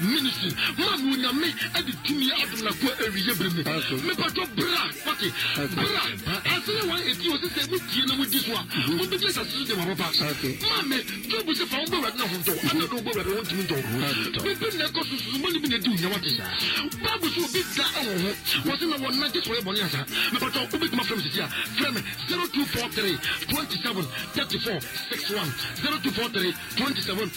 Ministry ma no onyame ɛde tumi adom na kɔ ɛwiye bere mu me patɔ bra wate bra ase yɛ wan ɛti ɔse sɛ mo tie na mo di so a mo bɛdi asase so de ma papa ma me job se fa wo bɔ awurade na ho ntɔ ada do wo bɔ awurade ho ntumi ntɔ bibi na ɛkɔ so susumani bi na ɛdi onya wate bible so obi da ɛwɔ ho wɔse na wɔn na gye so ɔyɛ bɔne asa me patɔ wo bɛtuma frɛ me sisi a frɛ me 0243 27 34 61 0243 27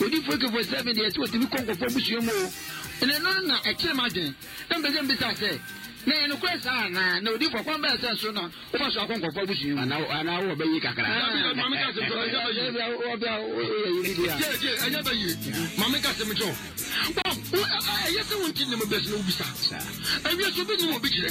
Odifo Ekefoɔ srɛɛ me deɛ sɛ ɔtumi kɔ nkurɔfoɔ abusua mu o, na ɛno no na ɛkyere m'adwene. Na mepɛ sɛ mebisa sɛ, na ɛyɛ nokorɛ saa anaa? Na Odifo, kwan bɛn so nso na wofa so akɔ nkurɔfoɔ abusua mu? Anaa wowɔ bɛ yie kakra? Dabi, dabi, ma menka asɛm nkyerɛ wo, ɛnyɛ bɛ yie. Wowɔ bɛ a woyɛ yie bi deɛ a. Tie, tie, ɛnyɛ bɛ yie. Ma menka asɛm nkyerɛ wo. Wahu, ɛyɛ sɛ wonte nneɛma bi ase na wobisa. Awiase obi nnim obi kyerɛ.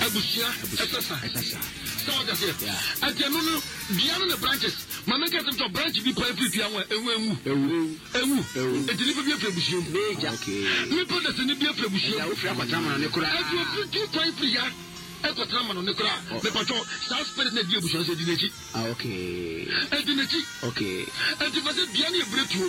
Abusua ɛsɛ sa ɛsɛ sa sa wata seɛ ɛtɛ no no dua no ne branches mame nka sɛm kyɛ branch bi paa firi dua ho a ɛho ɛnwu ɛnwu ɛti nipa bi afiri abusua mu meja nipa da sɛ ne bi afiri abusua mu ɛda wofiri akɔtena mano ne kora ɛti ofiri tu kwan firi ya ɛkɔtena mano ne kora oh. mepa kyɛw saa spirit na di abusua sɛ di n'akyi ah, okay. ɛdi n'akyi okay. ɛti fɛ sɛ dua ne ɛbire tuo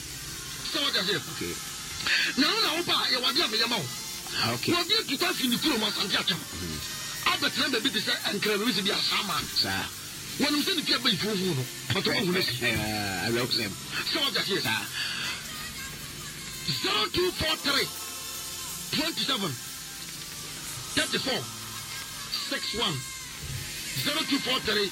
So wate aseɛ? Okay. Na wo na wo ba a yɛwɔ adeɛ a meyɛ ma wo. Ah, okay. Wɔde atuta afi ne kurom Asante Akyem abɛtena baabi te sɛ Nkran baabi sɛ bi Asaman. Saa. Wɔnim sɛ ne fie abɛyi fo hu no but wɔn hu n'asi. Awerɛhosɛm. So wate aseɛ? Saa. Zero two four three twenty seven thirty four six one zero two four three.